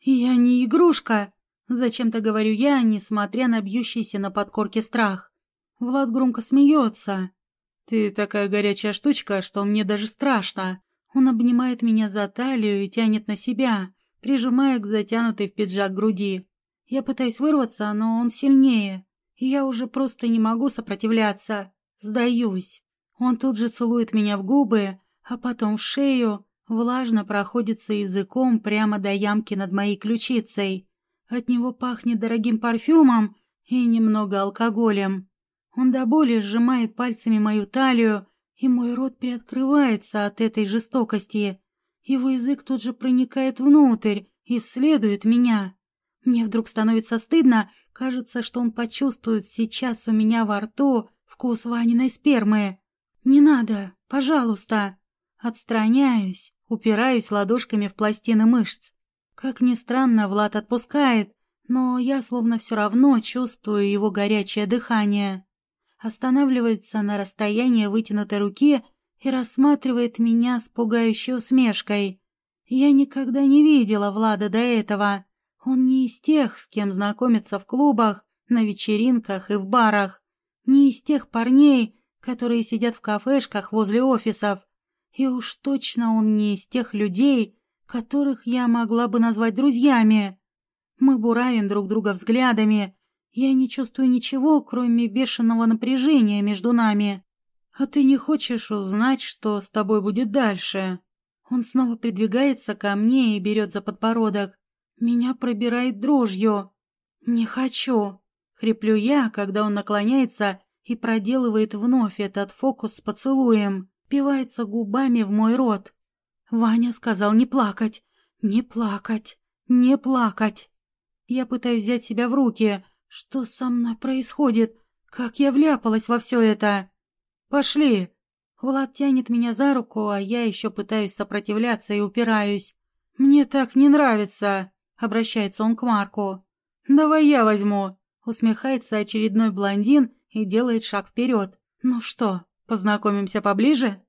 «Я не игрушка!» — зачем-то говорю я, несмотря на бьющийся на подкорке страх. Влад громко смеется. «Ты такая горячая штучка, что мне даже страшно!» Он обнимает меня за талию и тянет на себя, прижимая к затянутой в пиджак груди. Я пытаюсь вырваться, но он сильнее, и я уже просто не могу сопротивляться. Сдаюсь. Он тут же целует меня в губы, а потом в шею, влажно проходится языком прямо до ямки над моей ключицей. От него пахнет дорогим парфюмом и немного алкоголем. Он до боли сжимает пальцами мою талию, и мой рот приоткрывается от этой жестокости. Его язык тут же проникает внутрь, исследует меня. Мне вдруг становится стыдно, кажется, что он почувствует сейчас у меня во рту вкус Ваниной спермы. «Не надо, пожалуйста!» Отстраняюсь, упираюсь ладошками в пластины мышц. Как ни странно, Влад отпускает, но я словно все равно чувствую его горячее дыхание. Останавливается на расстоянии вытянутой руки и рассматривает меня с пугающей усмешкой. Я никогда не видела Влада до этого. Он не из тех, с кем знакомиться в клубах, на вечеринках и в барах. Не из тех парней, которые сидят в кафешках возле офисов. И уж точно он не из тех людей, которых я могла бы назвать друзьями. Мы буравим друг друга взглядами. Я не чувствую ничего, кроме бешеного напряжения между нами. А ты не хочешь узнать, что с тобой будет дальше? Он снова придвигается ко мне и берет за подбородок. Меня пробирает дрожью. «Не хочу!» — хриплю я, когда он наклоняется и проделывает вновь этот фокус с поцелуем, пивается губами в мой рот. Ваня сказал не плакать, не плакать, не плакать. Я пытаюсь взять себя в руки. Что со мной происходит? Как я вляпалась во все это? Пошли. Влад тянет меня за руку, а я еще пытаюсь сопротивляться и упираюсь. Мне так не нравится, обращается он к Марку. Давай я возьму, усмехается очередной блондин и делает шаг вперед. «Ну что, познакомимся поближе?»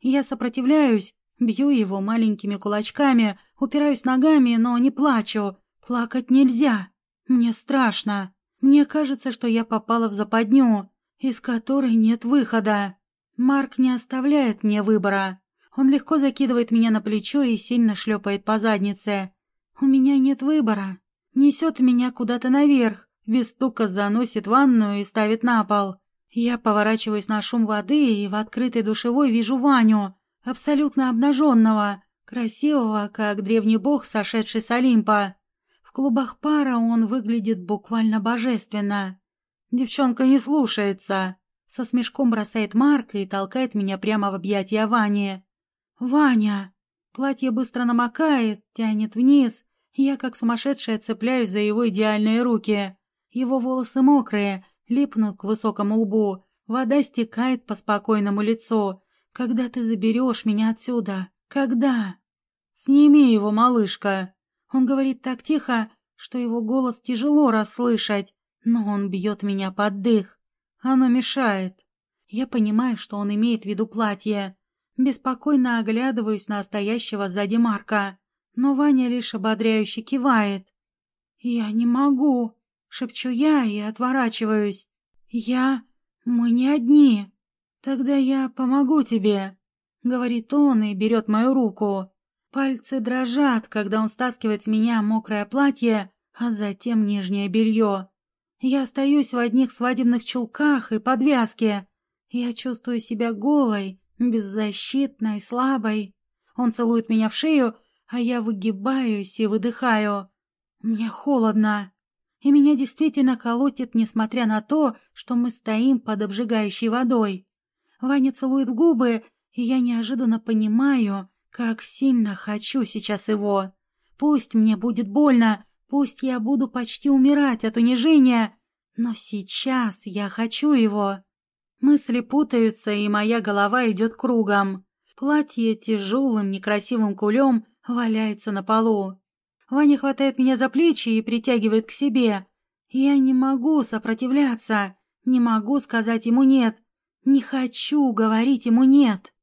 Я сопротивляюсь, бью его маленькими кулачками, упираюсь ногами, но не плачу. Плакать нельзя. Мне страшно. Мне кажется, что я попала в западню, из которой нет выхода. Марк не оставляет мне выбора. Он легко закидывает меня на плечо и сильно шлепает по заднице. У меня нет выбора. Несет меня куда-то наверх, без стука заносит ванную и ставит на пол. Я поворачиваюсь на шум воды и в открытой душевой вижу Ваню, абсолютно обнаженного, красивого, как древний бог, сошедший с Олимпа. В клубах пара он выглядит буквально божественно. Девчонка не слушается. Со смешком бросает Марк и толкает меня прямо в объятия Вани. «Ваня!» Платье быстро намокает, тянет вниз. Я, как сумасшедшая, цепляюсь за его идеальные руки. Его волосы мокрые, липнут к высокому лбу. Вода стекает по спокойному лицу. Когда ты заберешь меня отсюда? Когда? Сними его, малышка. Он говорит так тихо, что его голос тяжело расслышать, но он бьет меня под дых. Оно мешает. Я понимаю, что он имеет в виду платье. Беспокойно оглядываюсь на стоящего сзади Марка, но Ваня лишь ободряюще кивает. «Я не могу», Шепчу я и отворачиваюсь. «Я... мы не одни. Тогда я помогу тебе», — говорит он и берет мою руку. Пальцы дрожат, когда он стаскивает с меня мокрое платье, а затем нижнее белье. Я остаюсь в одних свадебных чулках и подвязке. Я чувствую себя голой, беззащитной, слабой. Он целует меня в шею, а я выгибаюсь и выдыхаю. Мне холодно и меня действительно колотит, несмотря на то, что мы стоим под обжигающей водой. Ваня целует губы, и я неожиданно понимаю, как сильно хочу сейчас его. Пусть мне будет больно, пусть я буду почти умирать от унижения, но сейчас я хочу его. Мысли путаются, и моя голова идет кругом. Платье тяжелым некрасивым кулем валяется на полу. Ваня хватает меня за плечи и притягивает к себе. Я не могу сопротивляться, не могу сказать ему «нет», не хочу говорить ему «нет».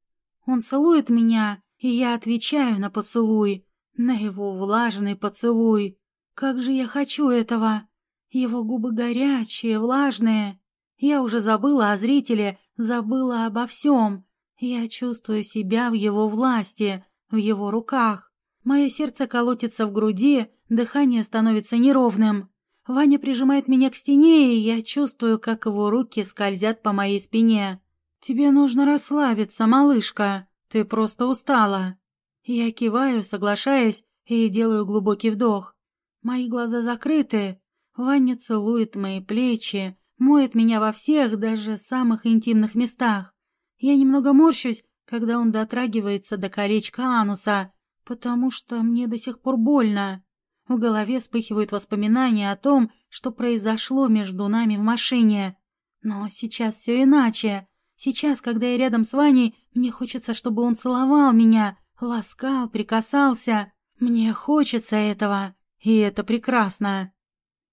Он целует меня, и я отвечаю на поцелуй, на его влажный поцелуй. Как же я хочу этого! Его губы горячие, влажные. Я уже забыла о зрителе, забыла обо всем. Я чувствую себя в его власти, в его руках. Мое сердце колотится в груди, дыхание становится неровным. Ваня прижимает меня к стене, и я чувствую, как его руки скользят по моей спине. «Тебе нужно расслабиться, малышка. Ты просто устала». Я киваю, соглашаясь, и делаю глубокий вдох. Мои глаза закрыты. Ваня целует мои плечи, моет меня во всех, даже самых интимных местах. Я немного морщусь, когда он дотрагивается до колечка ануса, потому что мне до сих пор больно. В голове вспыхивают воспоминания о том, что произошло между нами в машине. Но сейчас все иначе. Сейчас, когда я рядом с Ваней, мне хочется, чтобы он целовал меня, ласкал, прикасался. Мне хочется этого, и это прекрасно.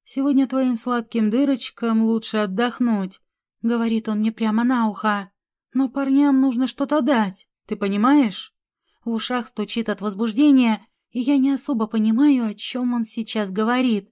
Сегодня твоим сладким дырочкам лучше отдохнуть, говорит он мне прямо на ухо. Но парням нужно что-то дать, ты понимаешь? В ушах стучит от возбуждения, и я не особо понимаю, о чем он сейчас говорит.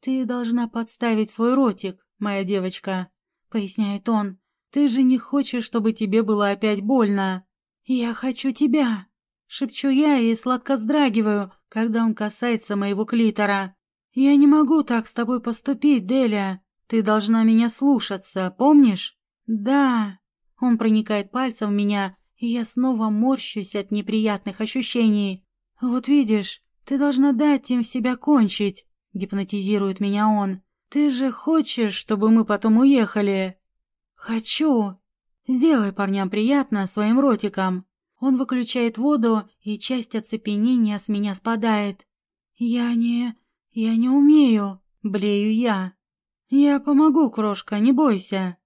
«Ты должна подставить свой ротик, моя девочка», — поясняет он. «Ты же не хочешь, чтобы тебе было опять больно». «Я хочу тебя», — шепчу я и сладко вздрагиваю, когда он касается моего клитора. «Я не могу так с тобой поступить, Деля. Ты должна меня слушаться, помнишь?» «Да». Он проникает пальцем в меня, и я снова морщусь от неприятных ощущений. «Вот видишь, ты должна дать им себя кончить», — гипнотизирует меня он. «Ты же хочешь, чтобы мы потом уехали?» «Хочу». «Сделай парням приятно своим ротиком». Он выключает воду, и часть оцепенения с меня спадает. «Я не... я не умею», — блею я. «Я помогу, крошка, не бойся».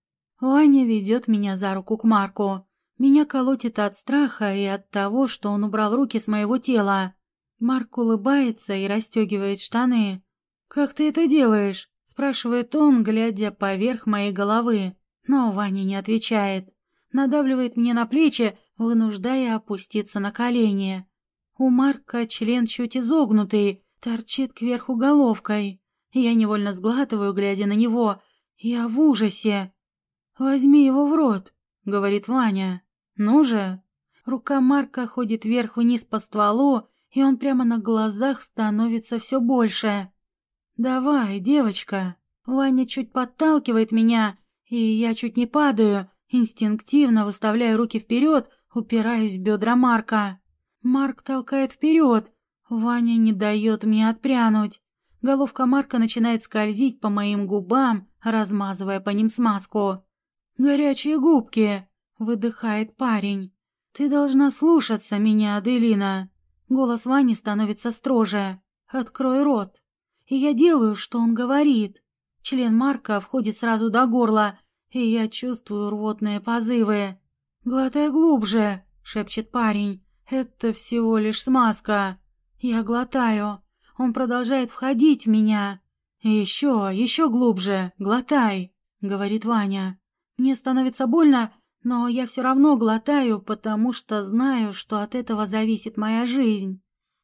Ваня ведет меня за руку к Марку. Меня колотит от страха и от того, что он убрал руки с моего тела. Марк улыбается и расстегивает штаны. «Как ты это делаешь?» – спрашивает он, глядя поверх моей головы. Но Ваня не отвечает. Надавливает мне на плечи, вынуждая опуститься на колени. У Марка член чуть изогнутый, торчит кверху головкой. Я невольно сглатываю, глядя на него. Я в ужасе. «Возьми его в рот», — говорит Ваня. «Ну же!» Рука Марка ходит вверх-вниз по стволу, и он прямо на глазах становится все больше. «Давай, девочка!» Ваня чуть подталкивает меня, и я чуть не падаю, инстинктивно выставляю руки вперед, упираюсь в бедра Марка. Марк толкает вперед, Ваня не дает мне отпрянуть. Головка Марка начинает скользить по моим губам, размазывая по ним смазку. «Горячие губки!» Выдыхает парень. «Ты должна слушаться меня, Аделина!» Голос Вани становится строже. «Открой рот!» И я делаю, что он говорит. Член Марка входит сразу до горла, и я чувствую рвотные позывы. «Глотай глубже!» — шепчет парень. «Это всего лишь смазка!» Я глотаю. Он продолжает входить в меня. «Еще, еще глубже! Глотай!» — говорит Ваня. Мне становится больно, но я все равно глотаю, потому что знаю, что от этого зависит моя жизнь.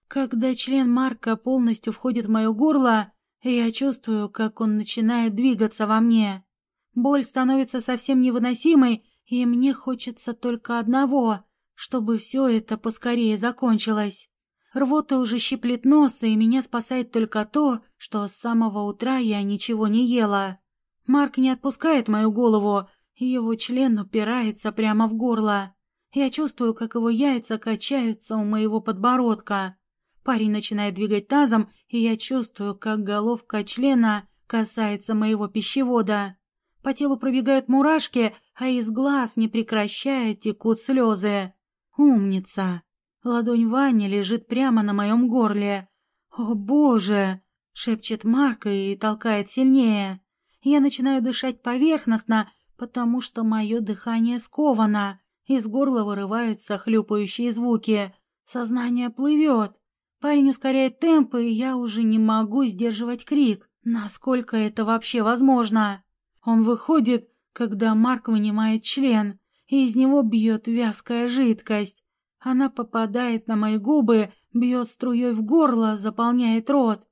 Когда член Марка полностью входит в мое горло, я чувствую, как он начинает двигаться во мне. Боль становится совсем невыносимой, и мне хочется только одного, чтобы все это поскорее закончилось. Рвота уже щиплет нос, и меня спасает только то, что с самого утра я ничего не ела. Марк не отпускает мою голову, его член упирается прямо в горло. Я чувствую, как его яйца качаются у моего подбородка. Парень начинает двигать тазом, и я чувствую, как головка члена касается моего пищевода. По телу пробегают мурашки, а из глаз, не прекращая, текут слезы. Умница. Ладонь Вани лежит прямо на моем горле. «О, Боже!» — шепчет Марк и толкает сильнее. Я начинаю дышать поверхностно, потому что мое дыхание сковано, из горла вырываются хлюпающие звуки, сознание плывет. Парень ускоряет темп, и я уже не могу сдерживать крик. Насколько это вообще возможно? Он выходит, когда Марк вынимает член, и из него бьет вязкая жидкость. Она попадает на мои губы, бьет струей в горло, заполняет рот.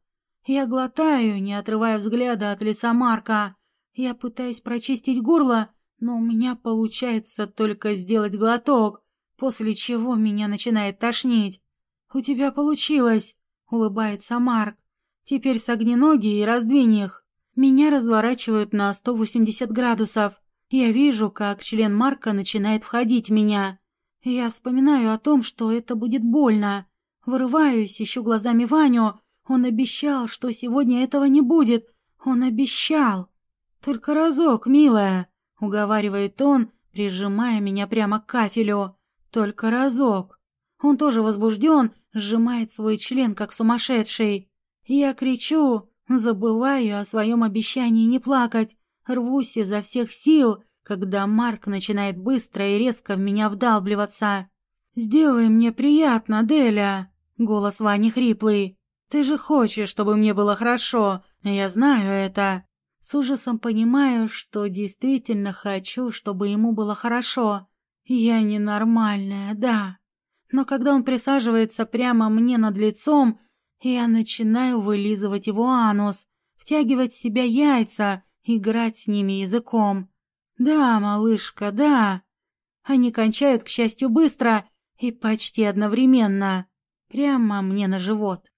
Я глотаю, не отрывая взгляда от лица Марка. Я пытаюсь прочистить горло, но у меня получается только сделать глоток, после чего меня начинает тошнить. «У тебя получилось!» — улыбается Марк. «Теперь согни ноги и раздвинь их». Меня разворачивают на 180 градусов. Я вижу, как член Марка начинает входить в меня. Я вспоминаю о том, что это будет больно. Вырываюсь, ищу глазами Ваню. Он обещал, что сегодня этого не будет. Он обещал. «Только разок, милая», — уговаривает он, прижимая меня прямо к кафелю. «Только разок». Он тоже возбужден, сжимает свой член, как сумасшедший. Я кричу, забываю о своем обещании не плакать, рвусь изо всех сил, когда Марк начинает быстро и резко в меня вдалбливаться. «Сделай мне приятно, Деля!» — голос Вани хриплый. «Ты же хочешь, чтобы мне было хорошо, я знаю это. С ужасом понимаю, что действительно хочу, чтобы ему было хорошо. Я ненормальная, да. Но когда он присаживается прямо мне над лицом, я начинаю вылизывать его анус, втягивать в себя яйца, играть с ними языком. Да, малышка, да. Они кончают, к счастью, быстро и почти одновременно. Прямо мне на живот.